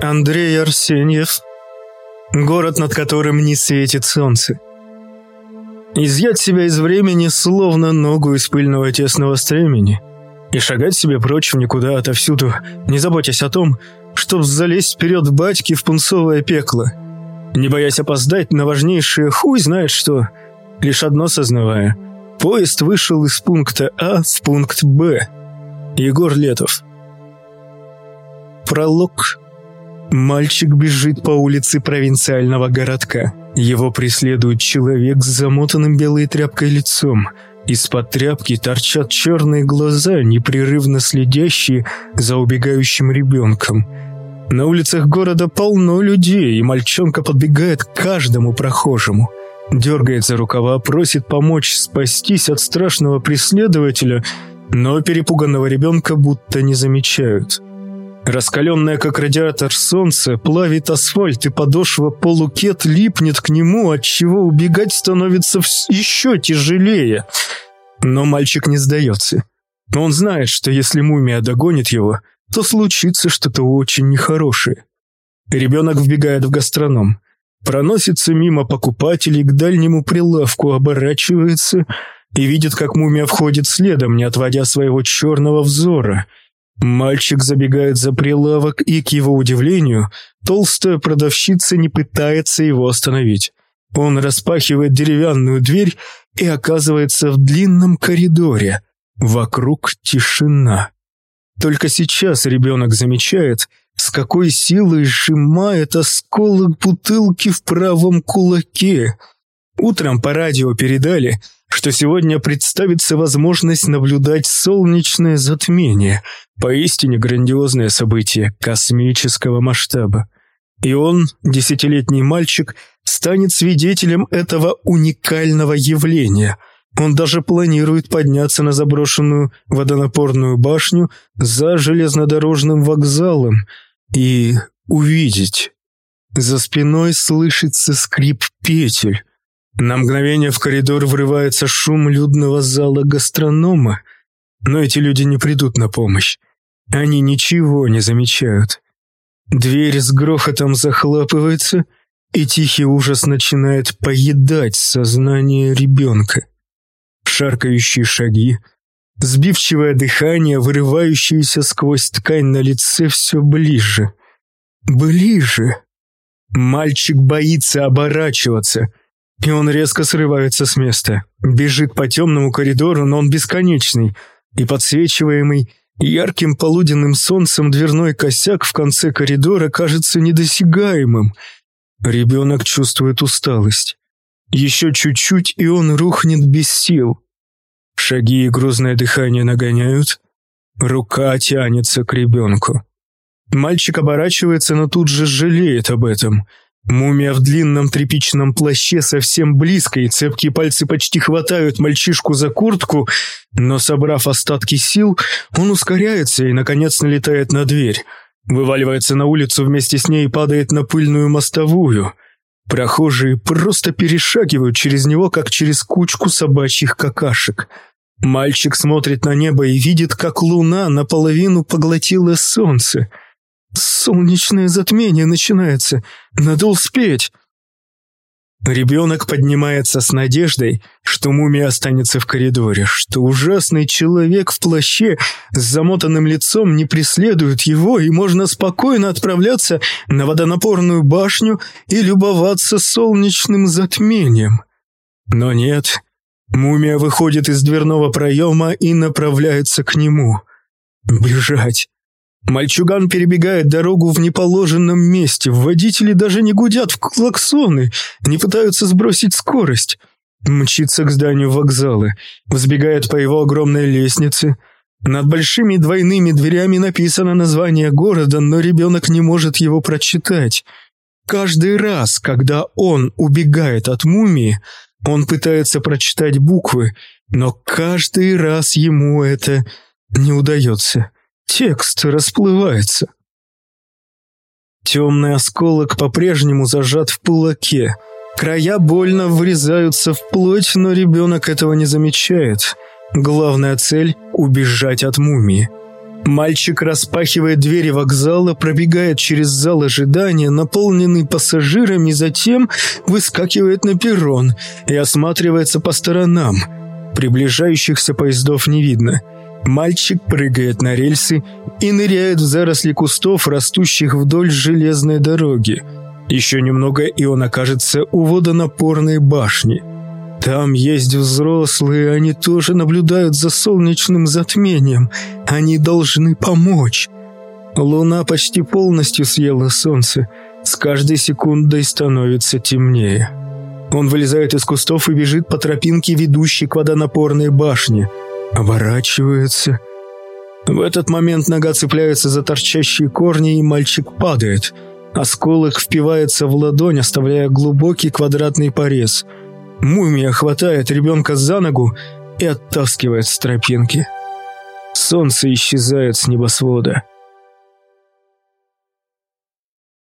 Андрей Арсеньев. Город, над которым не светит солнце. Изъять себя из времени, словно ногу из пыльного тесного стремени, и шагать себе прочь в никуда отовсюду, не заботясь о том, чтоб залезть вперед батьки в пунцовое пекло, не боясь опоздать на важнейшее хуй знает что, лишь одно сознавая. Поезд вышел из пункта А в пункт Б. Егор Летов. Пролог Мальчик бежит по улице провинциального городка. Его преследует человек с замотанным белой тряпкой лицом. Из-под тряпки торчат черные глаза, непрерывно следящие за убегающим ребенком. На улицах города полно людей, и мальчонка подбегает к каждому прохожему. Дергает за рукава, просит помочь спастись от страшного преследователя, но перепуганного ребенка будто не замечают. Раскаленное, как радиатор солнце, плавит асфальт, и подошва полукет липнет к нему, отчего убегать становится еще тяжелее. Но мальчик не сдается. Он знает, что если мумия догонит его, то случится что-то очень нехорошее. Ребенок вбегает в гастроном, проносится мимо покупателей к дальнему прилавку, оборачивается и видит, как мумия входит следом, не отводя своего черного взора – Мальчик забегает за прилавок, и, к его удивлению, толстая продавщица не пытается его остановить. Он распахивает деревянную дверь и оказывается в длинном коридоре. Вокруг тишина. Только сейчас ребенок замечает, с какой силой сжимает осколок бутылки в правом кулаке. Утром по радио передали – что сегодня представится возможность наблюдать солнечное затмение, поистине грандиозное событие космического масштаба. И он, десятилетний мальчик, станет свидетелем этого уникального явления. Он даже планирует подняться на заброшенную водонапорную башню за железнодорожным вокзалом и увидеть. За спиной слышится скрип петель. На мгновение в коридор врывается шум людного зала гастронома, но эти люди не придут на помощь. Они ничего не замечают. Дверь с грохотом захлапывается, и тихий ужас начинает поедать сознание ребенка. Шаркающие шаги, сбивчивое дыхание, вырывающееся сквозь ткань на лице все ближе. Ближе. Мальчик боится оборачиваться — и он резко срывается с места. Бежит по темному коридору, но он бесконечный. И подсвечиваемый ярким полуденным солнцем дверной косяк в конце коридора кажется недосягаемым. Ребенок чувствует усталость. Еще чуть-чуть, и он рухнет без сил. Шаги и грузное дыхание нагоняют. Рука тянется к ребенку. Мальчик оборачивается, но тут же жалеет об этом – Мумия в длинном тряпичном плаще совсем близко, и цепкие пальцы почти хватают мальчишку за куртку, но, собрав остатки сил, он ускоряется и, наконец, налетает на дверь. Вываливается на улицу вместе с ней и падает на пыльную мостовую. Прохожие просто перешагивают через него, как через кучку собачьих какашек. Мальчик смотрит на небо и видит, как луна наполовину поглотила солнце — Солнечное затмение начинается. Надо успеть. Ребенок поднимается с надеждой, что мумия останется в коридоре, что ужасный человек в плаще с замотанным лицом не преследует его, и можно спокойно отправляться на водонапорную башню и любоваться солнечным затмением. Но нет, мумия выходит из дверного проема и направляется к нему. Бежать. Мальчуган перебегает дорогу в неположенном месте, водители даже не гудят в клаксоны, не пытаются сбросить скорость. Мчится к зданию вокзала, взбегает по его огромной лестнице. Над большими двойными дверями написано название города, но ребенок не может его прочитать. Каждый раз, когда он убегает от мумии, он пытается прочитать буквы, но каждый раз ему это не удается. Текст расплывается. Темный осколок по-прежнему зажат в кулаке. Края больно врезаются в плоть, но ребенок этого не замечает. Главная цель – убежать от мумии. Мальчик распахивает двери вокзала, пробегает через зал ожидания, наполненный пассажирами, затем выскакивает на перрон и осматривается по сторонам. Приближающихся поездов не видно. Мальчик прыгает на рельсы и ныряет в заросли кустов, растущих вдоль железной дороги. Еще немного, и он окажется у водонапорной башни. Там есть взрослые, они тоже наблюдают за солнечным затмением. Они должны помочь. Луна почти полностью съела солнце. С каждой секундой становится темнее. Он вылезает из кустов и бежит по тропинке, ведущей к водонапорной башне. Оборачивается. В этот момент нога цепляется за торчащие корни, и мальчик падает. Осколок впивается в ладонь, оставляя глубокий квадратный порез – Мумия хватает ребенка за ногу и оттаскивает с тропинки. Солнце исчезает с небосвода.